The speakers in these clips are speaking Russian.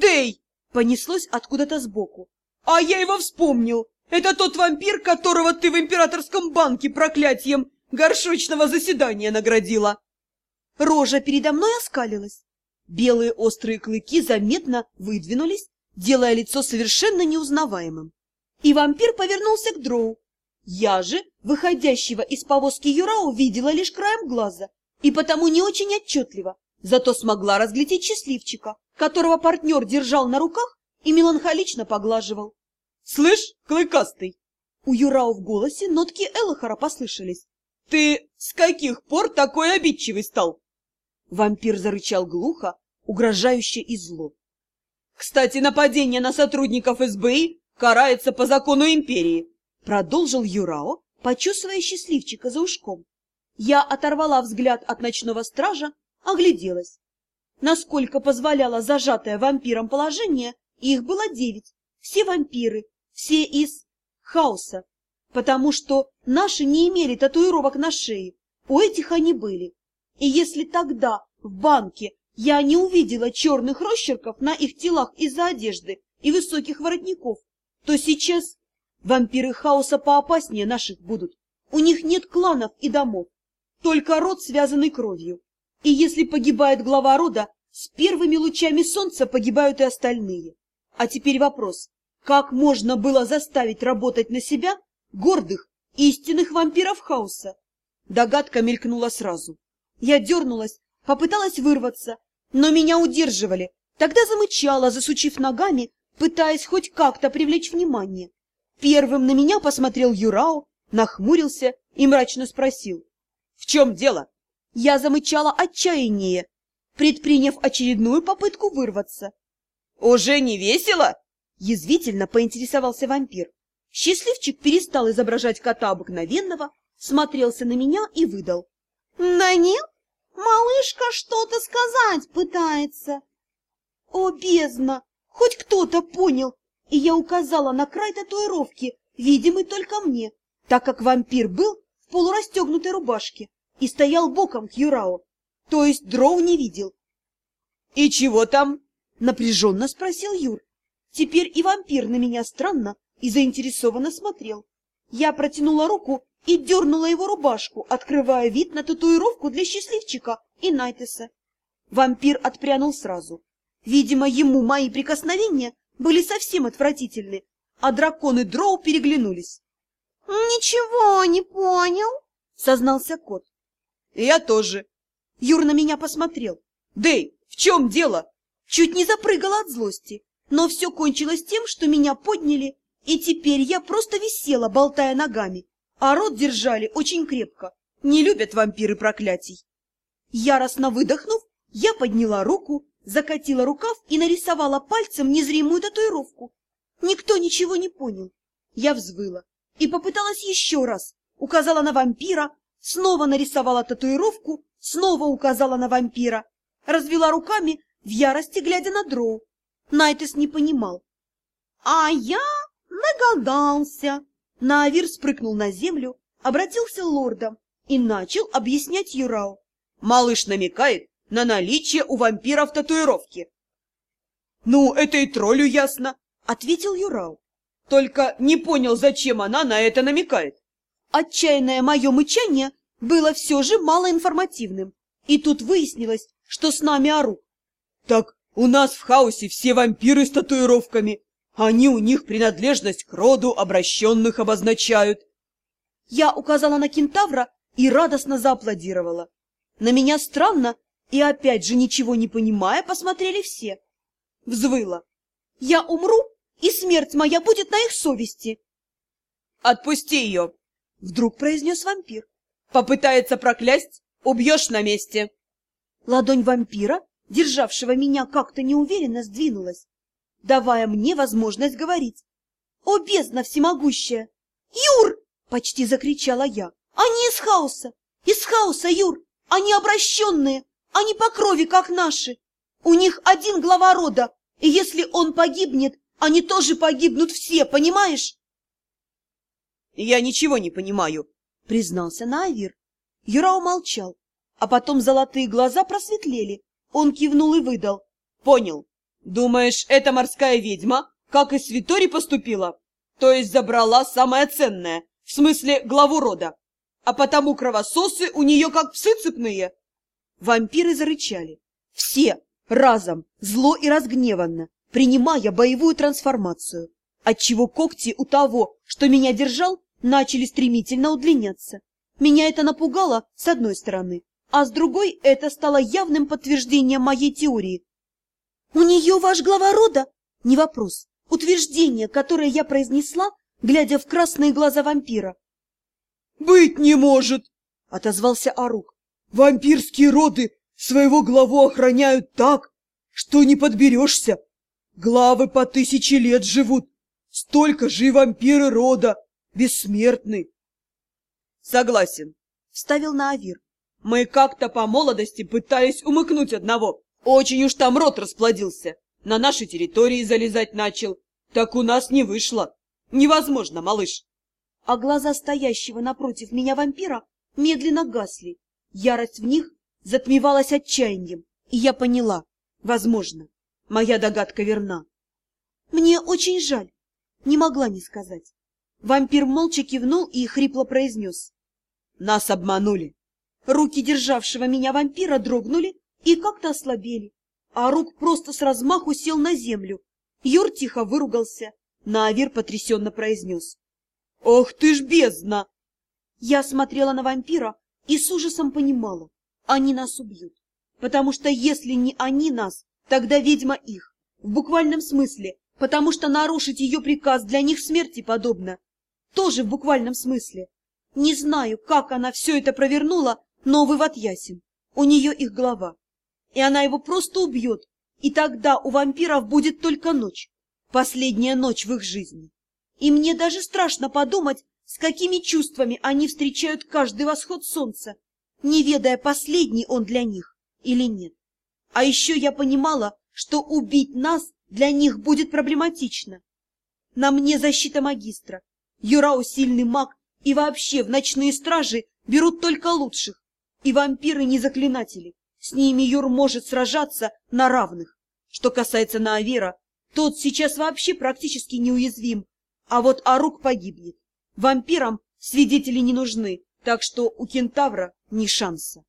Дэй!» — понеслось откуда-то сбоку. «А я его вспомнил! Это тот вампир, которого ты в императорском банке проклятием горшочного заседания наградила!» Рожа передо мной оскалилась. Белые острые клыки заметно выдвинулись, делая лицо совершенно неузнаваемым. И вампир повернулся к Дроу. Я же, выходящего из повозки Юрау, видела лишь краем глаза, и потому не очень отчетливо, зато смогла разглядеть счастливчика, которого партнер держал на руках и меланхолично поглаживал. «Слышь, клыкастый!» У Юрау в голосе нотки Элохора послышались. «Ты с каких пор такой обидчивый стал?» Вампир зарычал глухо, угрожающе и зло. «Кстати, нападение на сотрудников СБИ карается по закону империи», продолжил Юрао, почесывая счастливчика за ушком. Я оторвала взгляд от ночного стража, огляделась. Насколько позволяло зажатое вампиром положение, их было девять. Все вампиры, все из хаоса, потому что наши не имели татуировок на шее, у этих они были. И если тогда в банке я не увидела черных росчерков на их телах из-за одежды и высоких воротников, то сейчас вампиры хаоса поопаснее наших будут. У них нет кланов и домов, только род, связанный кровью. И если погибает глава рода, с первыми лучами солнца погибают и остальные. А теперь вопрос, как можно было заставить работать на себя гордых, истинных вампиров хаоса? Догадка мелькнула сразу. Я дернулась, попыталась вырваться, но меня удерживали. Тогда замычала, засучив ногами, пытаясь хоть как-то привлечь внимание. Первым на меня посмотрел Юрао, нахмурился и мрачно спросил. — В чем дело? Я замычала отчаяние, предприняв очередную попытку вырваться. — Уже не весело? — язвительно поинтересовался вампир. Счастливчик перестал изображать кота обыкновенного, смотрелся на меня и выдал. — Да нет, малышка что-то сказать пытается. О, бездна! Хоть кто-то понял! И я указала на край татуировки, видимый только мне, так как вампир был в полурастегнутой рубашке и стоял боком к Юрао, то есть дроу не видел. — И чего там? — напряженно спросил Юр. Теперь и вампир на меня странно и заинтересованно смотрел. Я протянула руку и дернула его рубашку, открывая вид на татуировку для счастливчика и Найтеса. Вампир отпрянул сразу. Видимо, ему мои прикосновения были совсем отвратительны, а драконы Дроу переглянулись. — Ничего не понял, — сознался кот. — Я тоже. Юр на меня посмотрел. — Дэй, в чем дело? Чуть не запрыгала от злости, но все кончилось тем, что меня подняли, и теперь я просто висела, болтая ногами, а рот держали очень крепко. Не любят вампиры проклятий. Яростно выдохнув, я подняла руку, закатила рукав и нарисовала пальцем незримую татуировку. Никто ничего не понял. Я взвыла и попыталась еще раз. Указала на вампира, снова нарисовала татуировку, снова указала на вампира. Развела руками, в ярости глядя на дроу. Найтес не понимал. — А я догадался. Наавир спрыгнул на землю, обратился лордом и начал объяснять Юрау. Малыш намекает на наличие у вампиров татуировки. — Ну, это и троллю ясно, — ответил Юрау. Только не понял, зачем она на это намекает. Отчаянное мое мычание было все же малоинформативным, и тут выяснилось, что с нами орут. — Так у нас в хаосе все вампиры с татуировками. Они у них принадлежность к роду обращенных обозначают. Я указала на кентавра и радостно зааплодировала. На меня странно и опять же ничего не понимая посмотрели все. Взвыла. Я умру, и смерть моя будет на их совести. Отпусти ее, вдруг произнес вампир. Попытается проклясть, убьешь на месте. Ладонь вампира, державшего меня как-то неуверенно, сдвинулась, давая мне возможность говорить. «О, бездна всемогущая!» «Юр!» — почти закричала я. «Они из хаоса! Из хаоса, Юр! Они обращенные! Они по крови, как наши! У них один глава рода, и если он погибнет, они тоже погибнут все, понимаешь?» «Я ничего не понимаю», — признался Найвир. Юра умолчал, а потом золотые глаза просветлели. Он кивнул и выдал. «Понял. Думаешь, эта морская ведьма, как и Святори, поступила? То есть забрала самое ценное, в смысле главу рода. А потому кровососы у нее как псы цепные. Вампиры зарычали. Все, разом, зло и разгневанно, принимая боевую трансформацию, отчего когти у того, что меня держал, начали стремительно удлиняться. Меня это напугало, с одной стороны, а с другой это стало явным подтверждением моей теории. «У нее ваш глава рода?» Не вопрос. Утверждение, которое я произнесла, глядя в красные глаза вампира. «Быть не может!» — отозвался Арук. «Вампирские роды своего главу охраняют так, что не подберешься. Главы по тысяче лет живут, столько же и вампиры рода, бессмертны». «Согласен», — ставил на Авир. «Мы как-то по молодости пытались умыкнуть одного. Очень уж там рот расплодился. На нашей территории залезать начал. Так у нас не вышло. Невозможно, малыш. А глаза стоящего напротив меня вампира медленно гасли. Ярость в них затмевалась отчаянием. И я поняла. Возможно. Моя догадка верна. Мне очень жаль. Не могла не сказать. Вампир молча кивнул и хрипло произнес. Нас обманули. Руки державшего меня вампира дрогнули, и как-то ослабели, а рук просто с размаху сел на землю. Юр тихо выругался, Наавир потрясенно произнес. — Ох ты ж бездна! Я смотрела на вампира и с ужасом понимала, они нас убьют, потому что если не они нас, тогда ведьма их, в буквальном смысле, потому что нарушить ее приказ для них смерти подобно, тоже в буквальном смысле. Не знаю, как она все это провернула, но вывод ясен, у нее их голова и она его просто убьет, и тогда у вампиров будет только ночь, последняя ночь в их жизни. И мне даже страшно подумать, с какими чувствами они встречают каждый восход солнца, не ведая, последний он для них или нет. А еще я понимала, что убить нас для них будет проблематично. На мне защита магистра. Юрау сильный маг, и вообще в ночные стражи берут только лучших, и вампиры не заклинатели. С ними Юр может сражаться на равных. Что касается Наавира, тот сейчас вообще практически неуязвим, а вот Арук погибнет. Вампирам свидетели не нужны, так что у кентавра ни шанса.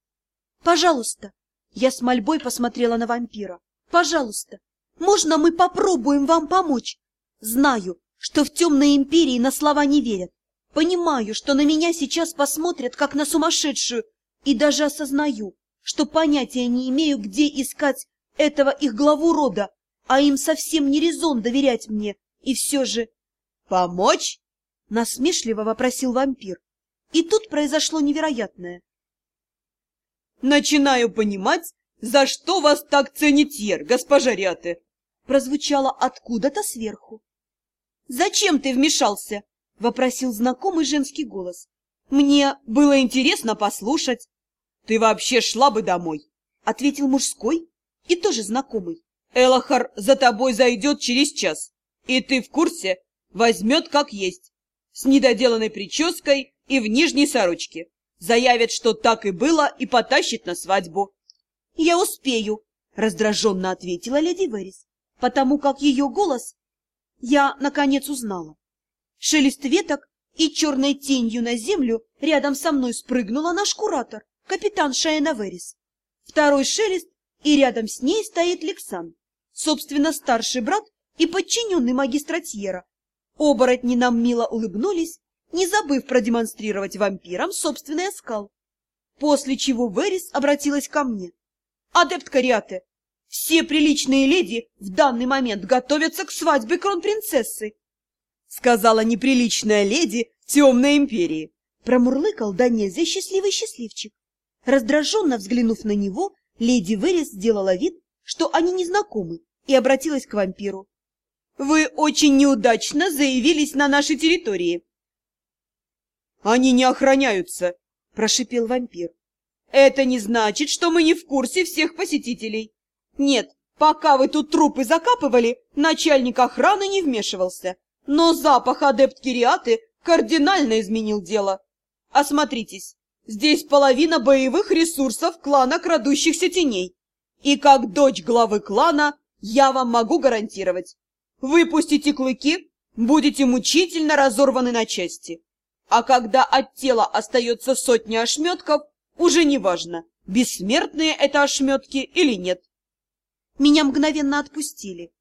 Пожалуйста, я с мольбой посмотрела на вампира. Пожалуйста, можно мы попробуем вам помочь? Знаю, что в темной империи на слова не верят. Понимаю, что на меня сейчас посмотрят, как на сумасшедшую, и даже осознаю, что понятия не имею, где искать этого их главу рода, а им совсем не резон доверять мне. И все же... — Помочь? — насмешливо вопросил вампир. И тут произошло невероятное. — Начинаю понимать, за что вас так ценит Ер, госпожа Ряте! — прозвучало откуда-то сверху. — Зачем ты вмешался? — вопросил знакомый женский голос. — Мне было интересно послушать. «Ты вообще шла бы домой!» — ответил мужской и тоже знакомый. «Элохар за тобой зайдет через час, и ты в курсе возьмет как есть, с недоделанной прической и в нижней сорочке. Заявит, что так и было, и потащит на свадьбу». «Я успею», — раздраженно ответила леди Верис, потому как ее голос я, наконец, узнала. Шелест веток и черной тенью на землю рядом со мной спрыгнула наш куратор капитан Шайна Верис. Второй шелест, и рядом с ней стоит Лексан, собственно, старший брат и подчиненный магистра Тьера. Оборотни нам мило улыбнулись, не забыв продемонстрировать вампирам собственный оскал. После чего Верис обратилась ко мне. «Адепт Кариате, все приличные леди в данный момент готовятся к свадьбе кронпринцессы!» Сказала неприличная леди темной империи. Промурлыкал да нельзя счастливый счастливчик. Раздраженно взглянув на него, леди Верес сделала вид, что они не знакомы, и обратилась к вампиру. «Вы очень неудачно заявились на нашей территории». «Они не охраняются», — прошипел вампир. «Это не значит, что мы не в курсе всех посетителей. Нет, пока вы тут трупы закапывали, начальник охраны не вмешивался, но запах адепт Кириаты кардинально изменил дело. Осмотритесь, Здесь половина боевых ресурсов клана крадущихся теней. И как дочь главы клана я вам могу гарантировать. Выпустите клыки, будете мучительно разорваны на части. А когда от тела остается сотня ошметков, уже не важно, бессмертные это ошметки или нет. Меня мгновенно отпустили.